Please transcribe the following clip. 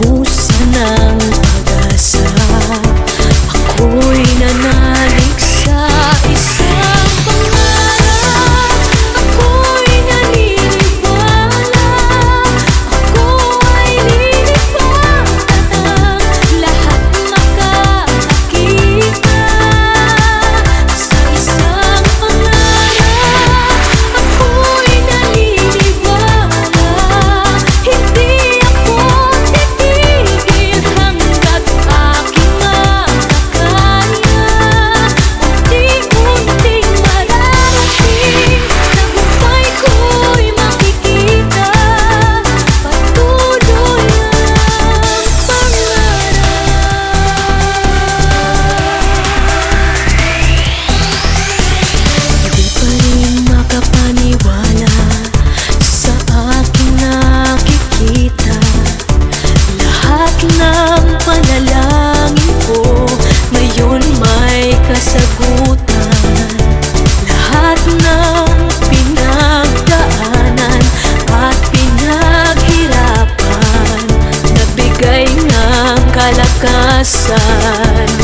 Russo não. la casa.